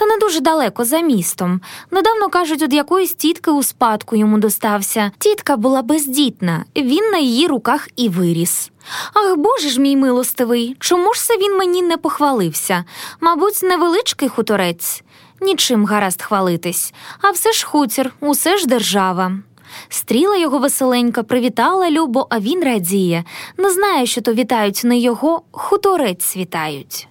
та не дуже далеко за містом. Недавно кажуть, від якоїсь тітки у спадку йому достався. Тітка була бездітна, він на її руках і виріс. Ах, боже ж мій милостивий, чому ж це він мені не похвалився? Мабуть, невеличкий хуторець. Нічим гаразд хвалитись, а все ж хутір, усе ж держава. Стріла його веселенька, привітала Любо, а він радіє. Не знає, що то вітають не його, хуторець вітають.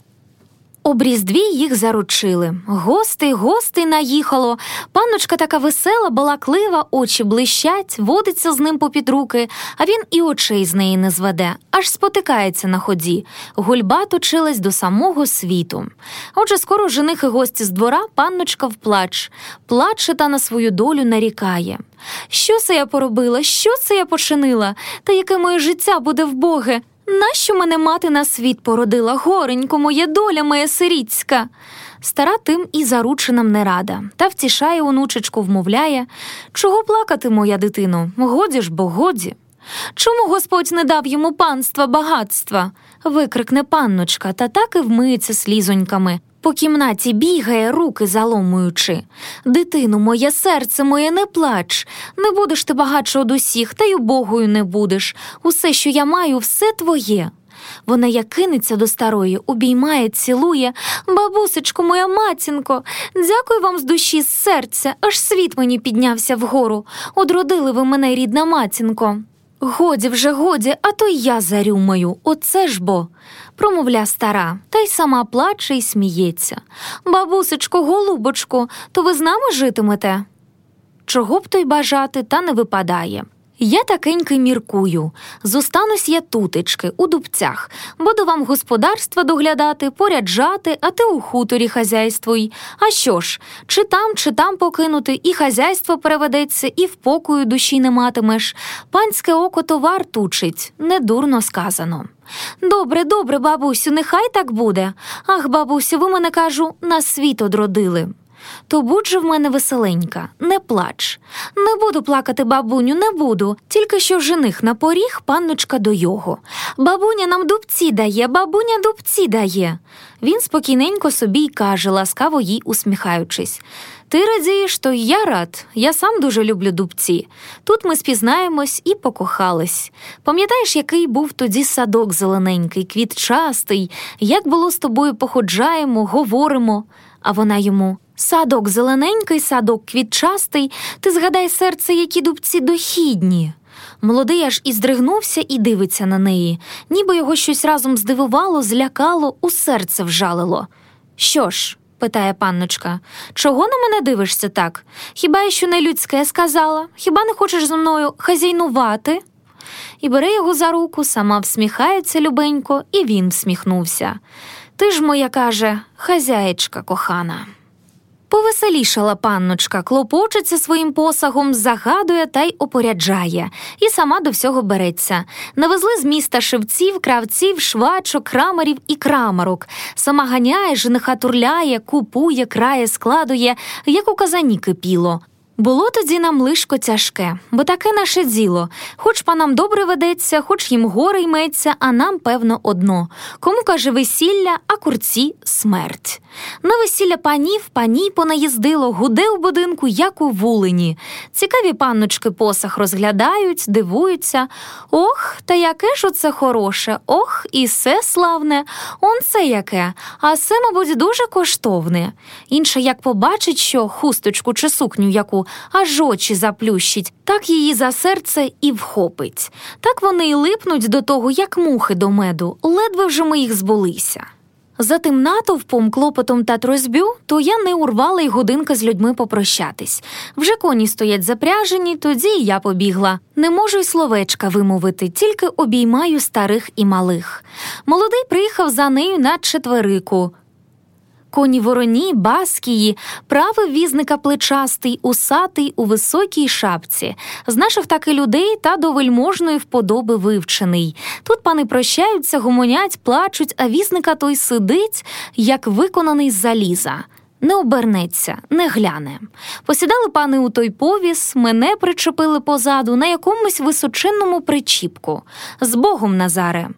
Об різдві їх заручили. Гостей, гостей наїхало. Панночка така весела, балаклива, очі блищать, водиться з ним попід руки, а він і очей з неї не зведе, аж спотикається на ході. Гульба точилась до самого світу. Отже, скоро жених і гості з двора, панночка вплач, плаче та на свою долю нарікає. Що це я поробила? Що це я починила? Та яке моє життя буде вбоге? Нащо мене мати на світ породила, горенько, моя доля моя сиріцька? Стара тим і зарученим не рада, та втішає онучечку, вмовляє чого плакати, моя дитино? Годі ж, бо годі. Чому Господь не дав йому панства, багатства? викрикне панночка, та так і вмиється слізоньками. По кімнаті бігає, руки заломуючи. Дитину, моє серце моє, не плач. Не будеш ти багатше од усіх, та й убогою не будеш. Усе, що я маю, все твоє. Вона як кинеться до старої, обіймає, цілує. Бабусечко, моя матінко, дякую вам з душі, з серця, аж світ мені піднявся вгору. Одродили ви мене, рідна матінко. Годі вже, годі, а то й я зарюмаю, оце ж бо, промовля стара, та й сама плаче й сміється. Бабусечко, голубочко, то ви з нами житимете? Чого б то й бажати, та не випадає. Я такеньки міркую. Зостанусь я тутечки, у дубцях, буду вам господарства доглядати, поряджати, а ти у хуторі хазяйствуй. А що ж, чи там, чи там покинути, і хазяйство переведеться, і в покою душі не матимеш. Панське око товар тучить, недурно сказано. Добре, добре, бабусю, нехай так буде. Ах, бабусю, ви мене кажу, на світ одродили. То будь же в мене веселенька, не плач. Не буду плакати, бабуню, не буду. Тільки що жених на поріг, панночка до його. Бабуня нам дубці дає, бабуня дубці дає. Він спокійненько собі й каже, ласкаво їй усміхаючись. Ти радієш, то я рад. Я сам дуже люблю дубці. Тут ми спізнаємось і покохались. Пам'ятаєш, який був тоді садок зелененький, квітчастий, як було з тобою походжаємо, говоримо, а вона йому. Садок зелененький, садок квітчастий, ти згадай серце, які дубці дохідні. Молодий аж і здригнувся і дивиться на неї, ніби його щось разом здивувало, злякало, у серце вжалило. Що ж? питає панночка, чого на мене дивишся так? Хіба я що не людське сказала? Хіба не хочеш зі мною хазяйнувати? І бере його за руку, сама всміхається любенько, і він всміхнувся. Ти ж моя каже, хазяєчка кохана. Повеселішала панночка, клопочеться своїм посагом, загадує та й опоряджає, і сама до всього береться. Навезли з міста шевців, кравців, швачок, крамарів і крамарок. Сама ганяє, жениха турляє, купує, крає, складує, як у казані кипіло. Було тоді нам лишко тяжке, бо таке наше діло. Хоч панам добре ведеться, хоч їм горе йметься, а нам, певно, одно. Кому каже весілля, а курці смерть. На весілля панів паній понаїздило, гуде у будинку, як у вулині. Цікаві панночки посах розглядають, дивуються. Ох, та яке ж оце хороше, ох, і все славне, он це яке, а це, мабуть, дуже коштовне. Інша, як побачить, що хусточку чи сукню яку аж очі заплющить, так її за серце і вхопить. Так вони й липнуть до того, як мухи до меду, ледве вже ми їх збулися. За тим натовпом, клопотом та трозьбю, то я не урвала й годинка з людьми попрощатись. Вже коні стоять запряжені, тоді і я побігла. Не можу й словечка вимовити, тільки обіймаю старих і малих. Молодий приїхав за нею на четверику. Коні вороні, баскії, правий візника плечастий, усатий у високій шапці, з наших таки людей та до вельможної вподоби вивчений. Тут пани прощаються, гомонять, плачуть, а візника той сидить, як виконаний з заліза. Не обернеться, не гляне. Посідали пани у той повіс, мене причепили позаду на якомусь височенному причіпку. З Богом, Назаре.